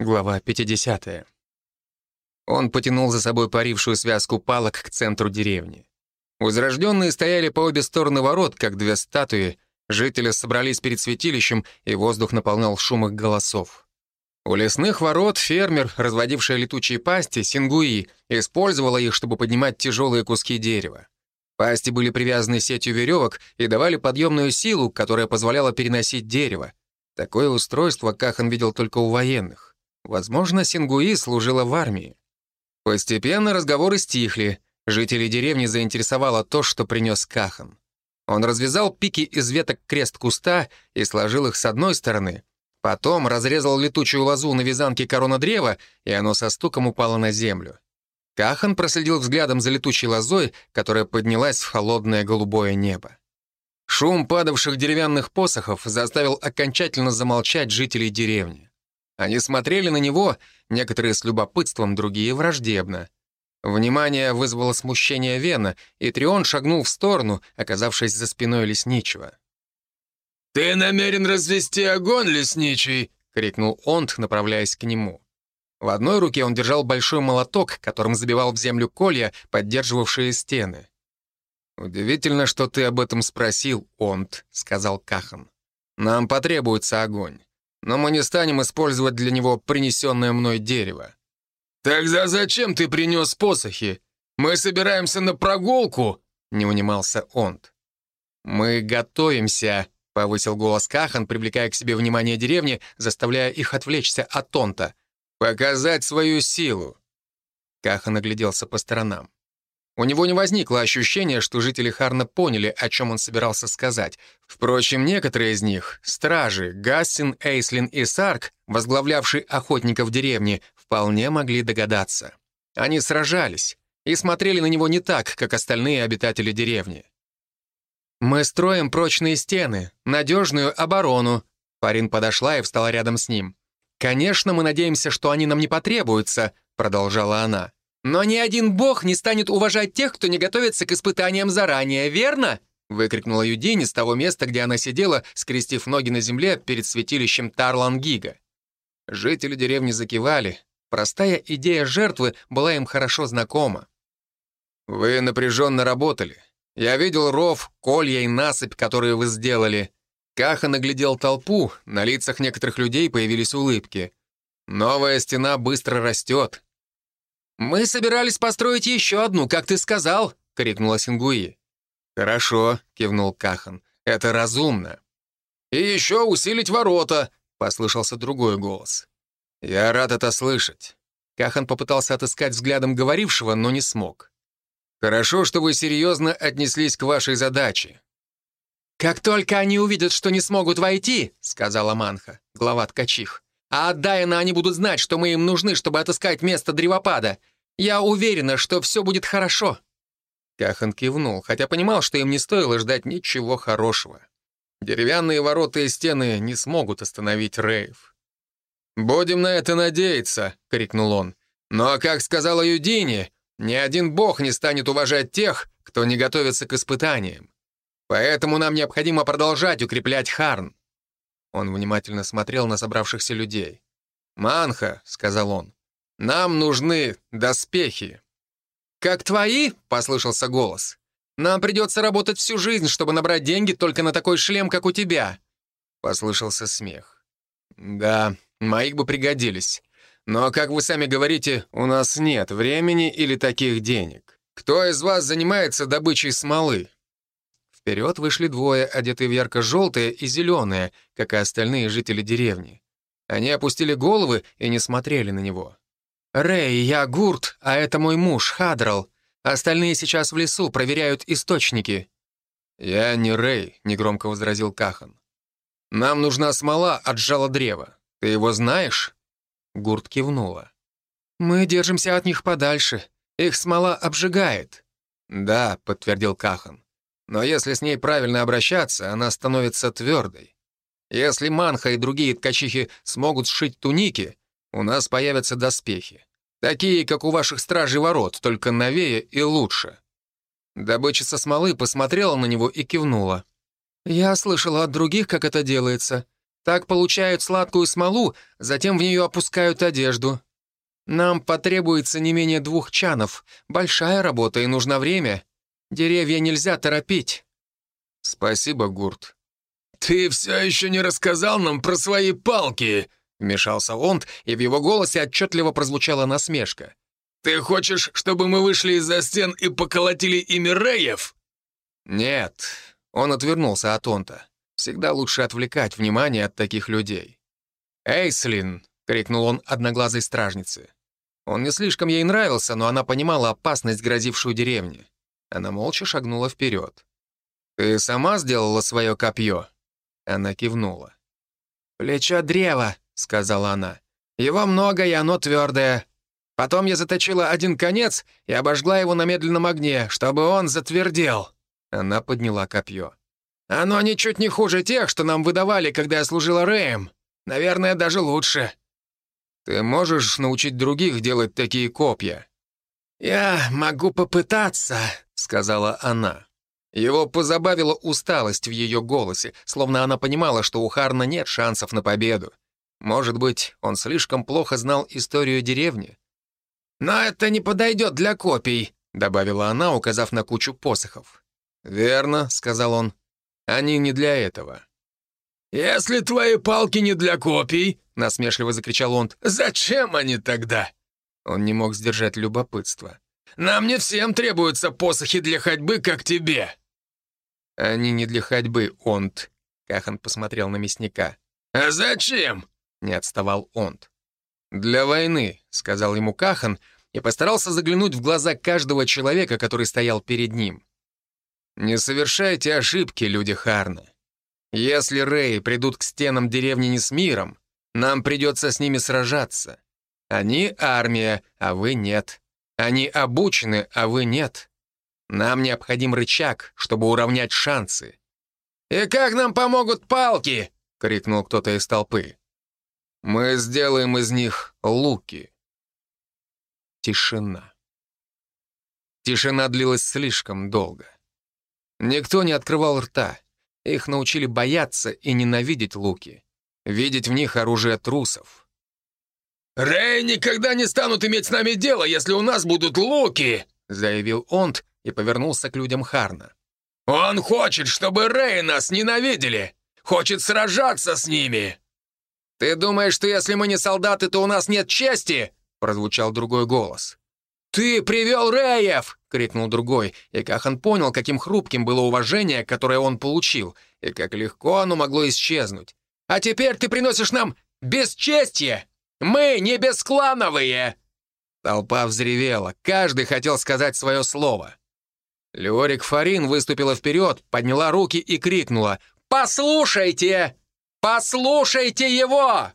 Глава 50. Он потянул за собой парившую связку палок к центру деревни. Возрожденные стояли по обе стороны ворот, как две статуи. Жители собрались перед святилищем, и воздух наполнял шум их голосов. У лесных ворот фермер, разводивший летучие пасти, сингуи, использовала их, чтобы поднимать тяжелые куски дерева. Пасти были привязаны сетью веревок и давали подъемную силу, которая позволяла переносить дерево. Такое устройство Кахан видел только у военных. Возможно, Сингуи служила в армии. Постепенно разговоры стихли. Жителей деревни заинтересовало то, что принес Кахан. Он развязал пики из веток крест куста и сложил их с одной стороны. Потом разрезал летучую лозу на вязанке корона древа, и оно со стуком упало на землю. Кахан проследил взглядом за летучей лозой, которая поднялась в холодное голубое небо. Шум падавших деревянных посохов заставил окончательно замолчать жителей деревни. Они смотрели на него, некоторые с любопытством, другие враждебно. Внимание вызвало смущение Вена, и Трион шагнул в сторону, оказавшись за спиной лесничего. «Ты намерен развести огонь, лесничий?» — крикнул Онт, направляясь к нему. В одной руке он держал большой молоток, которым забивал в землю колья, поддерживавшие стены. «Удивительно, что ты об этом спросил, Онт», — сказал Кахан. «Нам потребуется огонь но мы не станем использовать для него принесенное мной дерево». «Тогда зачем ты принес посохи? Мы собираемся на прогулку», — не унимался Онт. «Мы готовимся», — повысил голос Кахан, привлекая к себе внимание деревни, заставляя их отвлечься от Онта. «Показать свою силу». Кахан огляделся по сторонам. У него не возникло ощущения, что жители Харна поняли, о чем он собирался сказать. Впрочем, некоторые из них, стражи, Гассин, Эйслин и Сарк, возглавлявшие охотников деревни, вполне могли догадаться. Они сражались и смотрели на него не так, как остальные обитатели деревни. «Мы строим прочные стены, надежную оборону», Парин подошла и встала рядом с ним. «Конечно, мы надеемся, что они нам не потребуются», — продолжала она. «Но ни один бог не станет уважать тех, кто не готовится к испытаниям заранее, верно?» — выкрикнула Юдини с того места, где она сидела, скрестив ноги на земле перед святилищем Тарлангига. Жители деревни закивали. Простая идея жертвы была им хорошо знакома. «Вы напряженно работали. Я видел ров, колья и насыпь, которые вы сделали». Каха наглядел толпу, на лицах некоторых людей появились улыбки. «Новая стена быстро растет. «Мы собирались построить еще одну, как ты сказал», — крикнула Сингуи. «Хорошо», — кивнул Кахан. «Это разумно». «И еще усилить ворота», — послышался другой голос. «Я рад это слышать». Кахан попытался отыскать взглядом говорившего, но не смог. «Хорошо, что вы серьезно отнеслись к вашей задаче». «Как только они увидят, что не смогут войти», — сказала Манха, глава ткачих, а от Дайана они будут знать, что мы им нужны, чтобы отыскать место древопада. Я уверена, что все будет хорошо». Кахан кивнул, хотя понимал, что им не стоило ждать ничего хорошего. Деревянные ворота и стены не смогут остановить Рейв. «Будем на это надеяться», — крикнул он. «Но, как сказала Юдини, ни один бог не станет уважать тех, кто не готовится к испытаниям. Поэтому нам необходимо продолжать укреплять Харн. Он внимательно смотрел на собравшихся людей. «Манха», — сказал он, — «нам нужны доспехи». «Как твои?» — послышался голос. «Нам придется работать всю жизнь, чтобы набрать деньги только на такой шлем, как у тебя». Послышался смех. «Да, моих бы пригодились. Но, как вы сами говорите, у нас нет времени или таких денег. Кто из вас занимается добычей смолы?» Вперед вышли двое, одетые в ярко-желтое и зеленое, как и остальные жители деревни. Они опустили головы и не смотрели на него. «Рэй, я Гурт, а это мой муж, Хадрал. Остальные сейчас в лесу, проверяют источники». «Я не Рэй», — негромко возразил Кахан. «Нам нужна смола от жала древа. Ты его знаешь?» Гурт кивнула. «Мы держимся от них подальше. Их смола обжигает». «Да», — подтвердил Кахан. Но если с ней правильно обращаться, она становится твердой. Если Манха и другие ткачихи смогут сшить туники, у нас появятся доспехи. Такие, как у ваших стражей ворот, только новее и лучше». Добычица смолы посмотрела на него и кивнула. «Я слышала от других, как это делается. Так получают сладкую смолу, затем в нее опускают одежду. Нам потребуется не менее двух чанов. Большая работа и нужно время. Деревья нельзя торопить». «Спасибо, Гурт». «Ты все еще не рассказал нам про свои палки», — вмешался Онд, и в его голосе отчетливо прозвучала насмешка. «Ты хочешь, чтобы мы вышли из-за стен и поколотили ими Реев?» «Нет», — он отвернулся от Онта. «Всегда лучше отвлекать внимание от таких людей». «Эйслин!» — крикнул он одноглазой стражнице. Он не слишком ей нравился, но она понимала опасность, грозившую деревне. Она молча шагнула вперед. «Ты сама сделала свое копье?» Она кивнула. «Плечо древа», — сказала она. «Его много, и оно твердое. Потом я заточила один конец и обожгла его на медленном огне, чтобы он затвердел». Она подняла копье. «Оно ничуть не хуже тех, что нам выдавали, когда я служила Рэем. Наверное, даже лучше». «Ты можешь научить других делать такие копья?» «Я могу попытаться», — сказала она. Его позабавила усталость в ее голосе, словно она понимала, что у Харна нет шансов на победу. Может быть, он слишком плохо знал историю деревни? «Но это не подойдет для копий», — добавила она, указав на кучу посохов. «Верно», — сказал он. «Они не для этого». «Если твои палки не для копий», — насмешливо закричал он, — «зачем они тогда?» Он не мог сдержать любопытство. «Нам не всем требуются посохи для ходьбы, как тебе». «Они не для ходьбы, Онт», — Кахан посмотрел на мясника. «А зачем?» — не отставал Онт. «Для войны», — сказал ему Кахан и постарался заглянуть в глаза каждого человека, который стоял перед ним. «Не совершайте ошибки, люди Харна. Если Рэй придут к стенам деревни не с миром, нам придется с ними сражаться. Они — армия, а вы нет. Они обучены, а вы нет. Нам необходим рычаг, чтобы уравнять шансы». «И как нам помогут палки?» — крикнул кто-то из толпы. «Мы сделаем из них луки». Тишина. Тишина длилась слишком долго. Никто не открывал рта. Их научили бояться и ненавидеть луки. Видеть в них оружие трусов. «Рэй никогда не станут иметь с нами дело, если у нас будут луки!» заявил Онт и повернулся к людям Харна. «Он хочет, чтобы Рэй нас ненавидели! Хочет сражаться с ними!» «Ты думаешь, что если мы не солдаты, то у нас нет чести?» прозвучал другой голос. «Ты привел Рэев!» — крикнул другой, и Кахан понял, каким хрупким было уважение, которое он получил, и как легко оно могло исчезнуть. «А теперь ты приносишь нам бесчестье! Мы не бесклановые!» Толпа взревела, каждый хотел сказать свое слово. Леорик Фарин выступила вперед, подняла руки и крикнула «Послушайте! Послушайте его!»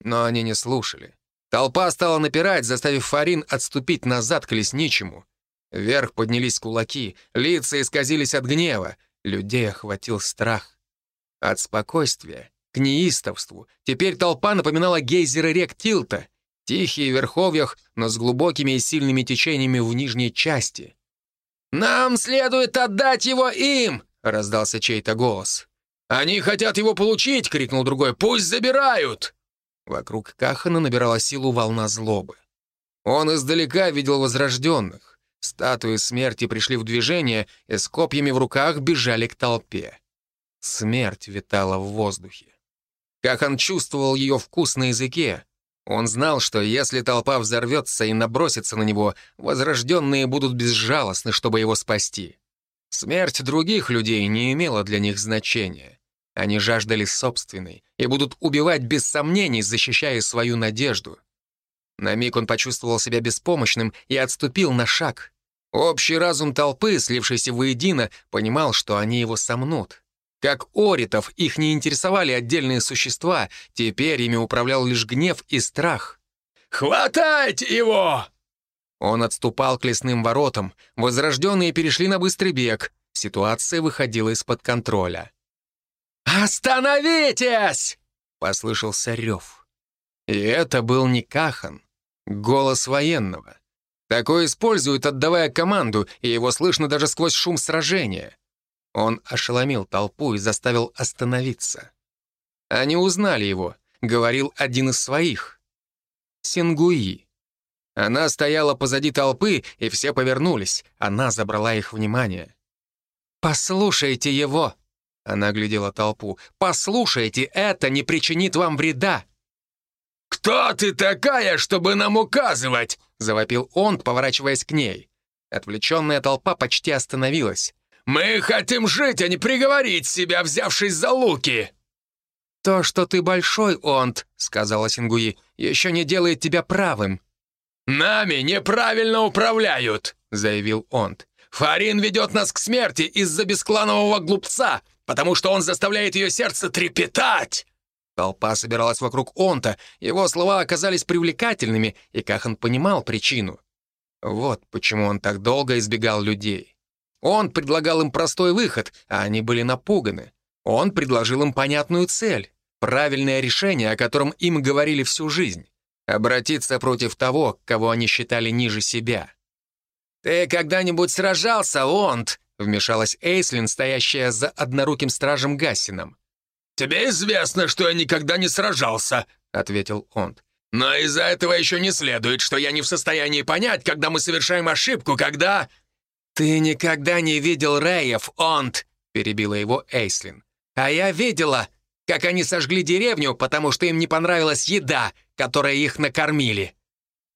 Но они не слушали. Толпа стала напирать, заставив Фарин отступить назад к лесничему. Вверх поднялись кулаки, лица исказились от гнева, людей охватил страх. От спокойствия к неистовству теперь толпа напоминала гейзеры рек Тилта, тихие в верховьях, но с глубокими и сильными течениями в нижней части. «Нам следует отдать его им!» — раздался чей-то голос. «Они хотят его получить!» — крикнул другой. «Пусть забирают!» Вокруг Кахана набирала силу волна злобы. Он издалека видел возрожденных. Статуи смерти пришли в движение и с копьями в руках бежали к толпе. Смерть витала в воздухе. Кахан чувствовал ее вкус на языке. Он знал, что если толпа взорвется и набросится на него, возрожденные будут безжалостны, чтобы его спасти. Смерть других людей не имела для них значения. Они жаждали собственной и будут убивать без сомнений, защищая свою надежду. На миг он почувствовал себя беспомощным и отступил на шаг. Общий разум толпы, слившийся воедино, понимал, что они его сомнут. Как оритов, их не интересовали отдельные существа, теперь ими управлял лишь гнев и страх. «Хватайте его!» Он отступал к лесным воротам, возрожденные перешли на быстрый бег. Ситуация выходила из-под контроля. «Остановитесь!» — послышался рев. И это был не Кахан, голос военного. Такое используют, отдавая команду, и его слышно даже сквозь шум сражения. Он ошеломил толпу и заставил остановиться. Они узнали его. Говорил один из своих. Сингуи. Она стояла позади толпы, и все повернулись. Она забрала их внимание. «Послушайте его!» Она глядела толпу. «Послушайте, это не причинит вам вреда!» «Кто ты такая, чтобы нам указывать?» — завопил он, поворачиваясь к ней. Отвлеченная толпа почти остановилась. «Мы хотим жить, а не приговорить себя, взявшись за луки!» «То, что ты большой, Онт», — сказала Сингуи, — «еще не делает тебя правым». «Нами неправильно управляют», — заявил Онт. «Фарин ведет нас к смерти из-за бескланового глупца, потому что он заставляет ее сердце трепетать». Толпа собиралась вокруг Онта, его слова оказались привлекательными, и Кахан понимал причину. Вот почему он так долго избегал людей. Он предлагал им простой выход, а они были напуганы. Он предложил им понятную цель, правильное решение, о котором им говорили всю жизнь. Обратиться против того, кого они считали ниже себя. «Ты когда-нибудь сражался, Онт?» — вмешалась Эйслин, стоящая за одноруким стражем Гассином. «Тебе известно, что я никогда не сражался», — ответил Онт. «Но из-за этого еще не следует, что я не в состоянии понять, когда мы совершаем ошибку, когда...» «Ты никогда не видел Реев, Онт!» — перебила его Эйслин. «А я видела, как они сожгли деревню, потому что им не понравилась еда, которой их накормили.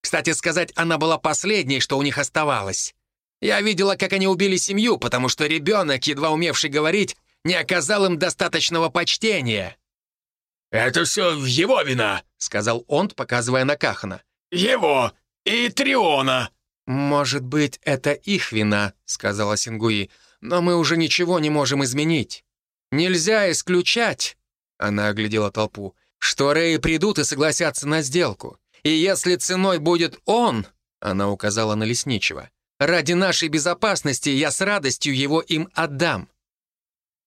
Кстати сказать, она была последней, что у них оставалось. Я видела, как они убили семью, потому что ребенок, едва умевший говорить, не оказал им достаточного почтения». «Это все его вина», — сказал он, показывая на Кахана. «Его и Триона». «Может быть, это их вина», — сказала Сингуи, «но мы уже ничего не можем изменить. Нельзя исключать», — она оглядела толпу, «что Реи придут и согласятся на сделку. И если ценой будет он», — она указала на Лесничего, «ради нашей безопасности я с радостью его им отдам».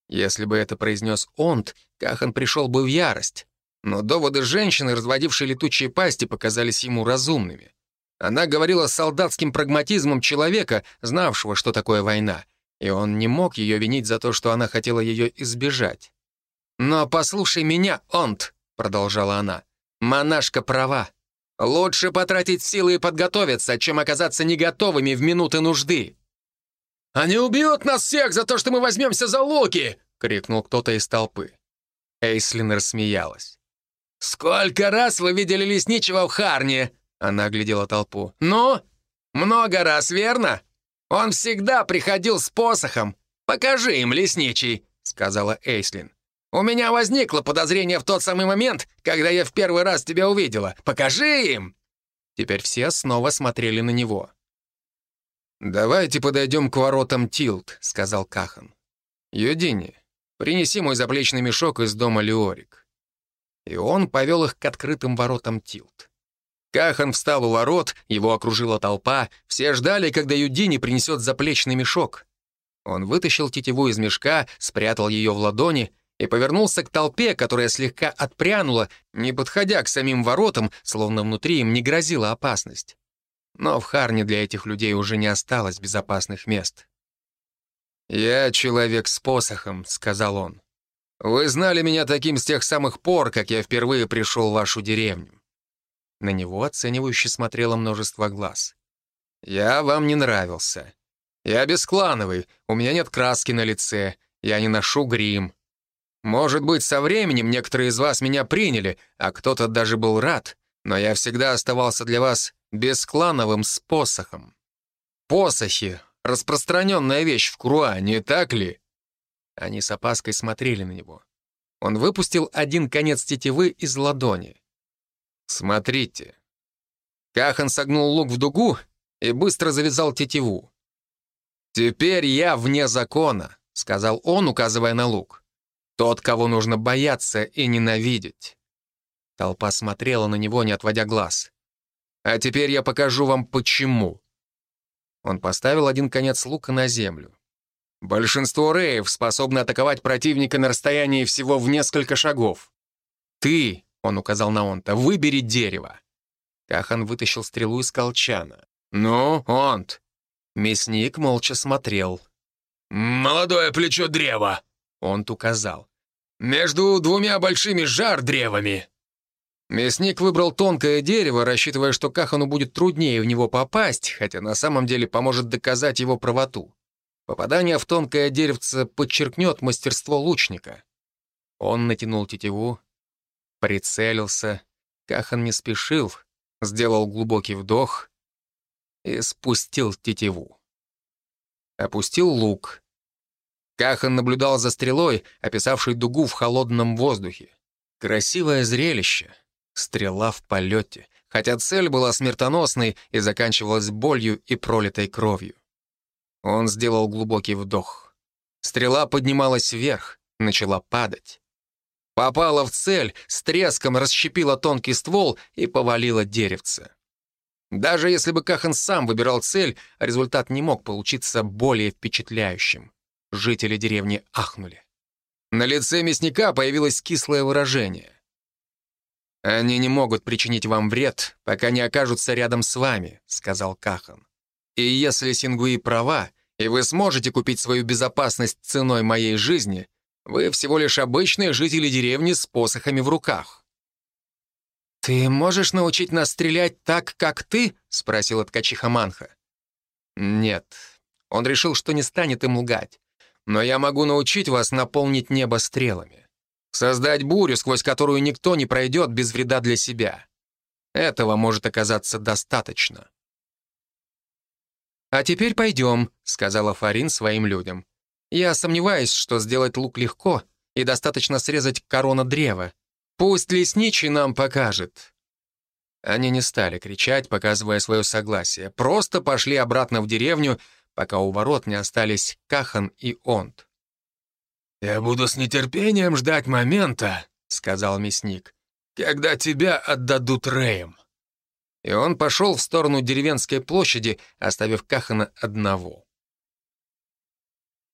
Если бы это произнес Онт, Кахан пришел бы в ярость. Но доводы женщины, разводившей летучие пасти, показались ему разумными. Она говорила с солдатским прагматизмом человека, знавшего, что такое война, и он не мог ее винить за то, что она хотела ее избежать. «Но послушай меня, Онт», — продолжала она, — «монашка права. Лучше потратить силы и подготовиться, чем оказаться не готовыми в минуты нужды». «Они убьют нас всех за то, что мы возьмемся за луки!» — крикнул кто-то из толпы. Эйслин рассмеялась. «Сколько раз вы видели лесничего в Харне?» Она оглядела толпу. «Ну, много раз, верно? Он всегда приходил с посохом. Покажи им, лесничий», — сказала Эйслин. «У меня возникло подозрение в тот самый момент, когда я в первый раз тебя увидела. Покажи им!» Теперь все снова смотрели на него. «Давайте подойдем к воротам Тилт», — сказал Кахан. «Юдини, принеси мой заплечный мешок из дома Леорик». И он повел их к открытым воротам Тилт. Кахан встал у ворот, его окружила толпа, все ждали, когда Юдини принесет заплечный мешок. Он вытащил тетиву из мешка, спрятал ее в ладони и повернулся к толпе, которая слегка отпрянула, не подходя к самим воротам, словно внутри им не грозила опасность. Но в Харне для этих людей уже не осталось безопасных мест. «Я человек с посохом», — сказал он. «Вы знали меня таким с тех самых пор, как я впервые пришел в вашу деревню. На него оценивающе смотрело множество глаз. «Я вам не нравился. Я бесклановый, у меня нет краски на лице, я не ношу грим. Может быть, со временем некоторые из вас меня приняли, а кто-то даже был рад, но я всегда оставался для вас бесклановым посохом. Посохи — распространенная вещь в Круа, не так ли?» Они с опаской смотрели на него. Он выпустил один конец тетивы из ладони. «Смотрите». Кахан согнул лук в дугу и быстро завязал тетиву. «Теперь я вне закона», — сказал он, указывая на лук. «Тот, кого нужно бояться и ненавидеть». Толпа смотрела на него, не отводя глаз. «А теперь я покажу вам, почему». Он поставил один конец лука на землю. Большинство рейв способны атаковать противника на расстоянии всего в несколько шагов. Ты он указал на Онта. «Выбери дерево». Кахан вытащил стрелу из колчана. «Ну, Онт». Мясник молча смотрел. «Молодое плечо древа», — Онт указал. Между двумя большими жар-древами». Мясник выбрал тонкое дерево, рассчитывая, что Кахану будет труднее в него попасть, хотя на самом деле поможет доказать его правоту. Попадание в тонкое деревце подчеркнет мастерство лучника. Он натянул тетиву, прицелился. Кахан не спешил, сделал глубокий вдох и спустил тетиву. Опустил лук. Кахан наблюдал за стрелой, описавшей дугу в холодном воздухе. Красивое зрелище. Стрела в полете, хотя цель была смертоносной и заканчивалась болью и пролитой кровью. Он сделал глубокий вдох. Стрела поднималась вверх, начала падать. Попала в цель, с треском расщепила тонкий ствол и повалила деревце. Даже если бы Кахан сам выбирал цель, результат не мог получиться более впечатляющим. Жители деревни ахнули. На лице мясника появилось кислое выражение. «Они не могут причинить вам вред, пока не окажутся рядом с вами», — сказал Кахан. «И если Сингуи права, и вы сможете купить свою безопасность ценой моей жизни, вы всего лишь обычные жители деревни с посохами в руках». «Ты можешь научить нас стрелять так, как ты?» — спросила ткачиха Манха. «Нет». Он решил, что не станет им лгать. «Но я могу научить вас наполнить небо стрелами. Создать бурю, сквозь которую никто не пройдет без вреда для себя. Этого может оказаться достаточно». «А теперь пойдем», — сказала Фарин своим людям. «Я сомневаюсь, что сделать лук легко, и достаточно срезать корона древа. Пусть лесничий нам покажет». Они не стали кричать, показывая свое согласие, просто пошли обратно в деревню, пока у ворот не остались Кахан и Онт. «Я буду с нетерпением ждать момента», — сказал мясник, «когда тебя отдадут Рэем» и он пошел в сторону деревенской площади, оставив Кахана одного.